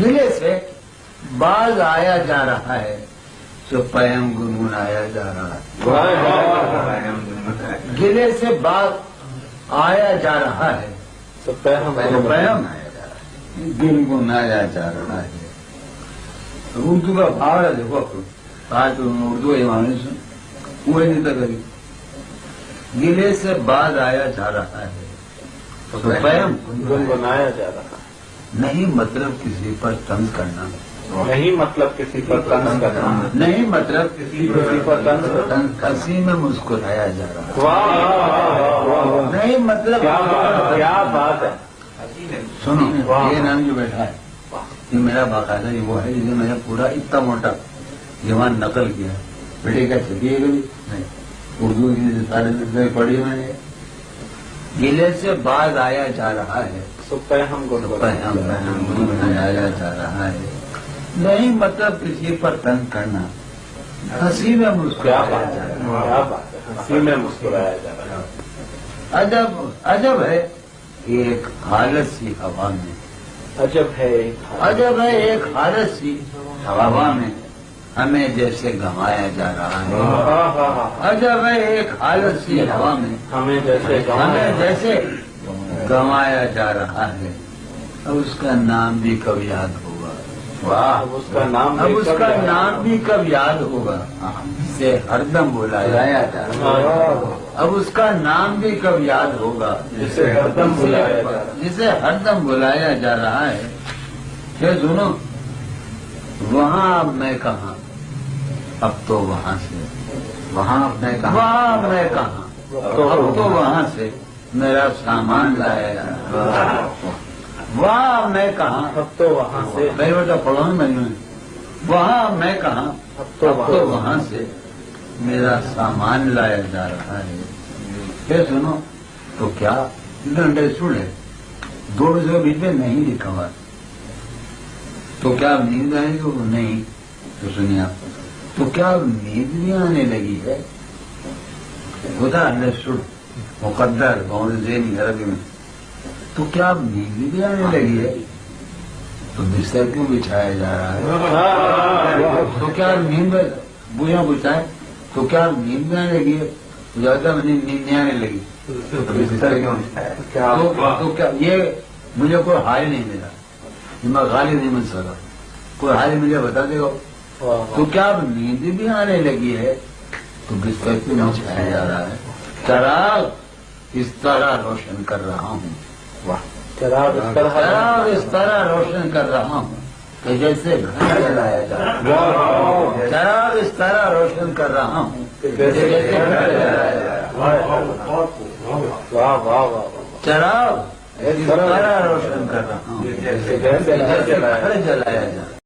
گلے سے باز آیا جا رہا ہے تو پیم گنگنایا جا رہا ہے۔ گلے سے باز آیا جا رہا ہے تو پہم تو پیم گنگنایا جا رہا ہے۔ اردو کا بھاؤ ہے دیکھو آج تو اردو ہے وہاں سے وہ نہیں تھا کبھی۔ گلے سے باز آیا جا رہا ہے۔ تو پیم گنگنایا جا رہا نہیں مطلب کسی پر تنگ کرنا۔ نہیں مطلب کسی پر تنگ کرنا۔ نہیں مطلب کسی پر تنگ ہنسی میں مسکرایا جا رہا۔ نہیں مطلب کیا بات ہے سنو۔ یہ نام جو بیٹھا ہے یہ میرا باقاعدہ یہ وہ ہے جسے میں نے پورا اتنا موٹا جوان نقل کیا بیٹے کیا چلیے کبھی نہیں۔ اردو کی سارے پڑھی میں نے۔ گلے سے باز آیا جا رہا ہے۔ پیغام جا رہا ہے۔ پیغام بنایا جا رہا ہے۔ نہیں مطلب کسی پر تنگ کرنا۔ ہنسی میں مسکرایا جا رہا ہنسی میں مسکرایا جا رہا ہے۔ عجب عجب ہے ایک حالت سی ہوا میں۔ ہے۔ عجب ہے ایک حالت سی ہوا میں۔ ہمیں جیسے گنوایا جا رہا ہے۔ ہاں ہاں ہاں عجب ہے ایک حالت سی ہوا میں۔ ہمیں جیسے گنوایا جا رہا ہے۔ اب اس کا نام بھی کب یاد ہوگا؟ واہ اب اس کا نام اب بھی اس کب کا یاد نام بھی کب یاد ہوگا؟ اسے ہردم بلایا جا رہا ہاں، اب اس کا نام بھی کب یاد ہوگا؟ جسے ہردم بلایا جا رہا ہے۔ جسے ہردم بلایا جا رہا ہے۔ یہ سنو وہاں اب میں کہاں اب تو وہاں سے وہاں اب میں کہاں وہاں میں کہاں اب تو وہاں سے میرا سامان لایا جا رہا ہے۔ وہاں میں کہاں اب تو وہاں سے۔ میں بیٹا پڑھو میں۔ نے وہاں میں کہاں اب تو اب تو وہاں۔ سے میرا سامان لایا جا رہا ہے۔ یہ سنو تو کیا انڈرسٹوڈ ہے دو کے بیچ میں نہیں لکھا ہوا۔ تو کیا اب نیند آئے گی وہ نہیں۔ تو سنیے آپ۔ تو کیا نیند بھی آنے لگی ہے؟ ہوتا انڈرسٹوڈ مقدر بہت ذہنی عربی میں۔ تو کیا نیند بھی آنے لگی ہے؟ تو بستر کیوں بچھایا جا رہا ہے؟ تو کیا نیند بوجھا پوچھتا ہے تو کیا نیند میں آنے لگی ہے؟ زیادہ میں نیند نہیں آنے لگی۔ تو بستر کیوں کیا تو کیا یہ مجھے کوئی حال نہیں ملا۔ میں غالب نہیں مل سکا۔ کوئی حال مجھے بتا دے گا۔ تو کیا اب نیند بھی آنے لگی ہے؟ تو بستر کیوں بچھایا جا رہا ہے۔ چراغ اس طرح روشن کر رہا ہوں۔ چراغ اس طرح چراغ اس طرح روشن کر رہا ہوں کہ جیسے گھر جلایا جا رہا چراغ اس طرح روشن کر رہا ہوں کہ جیسے گھر جلایا جا رہا ہے۔ واہ واہ واہ چراغ اس طرح روشن کر رہا ہوں جیسے گھر جلایا جا رہا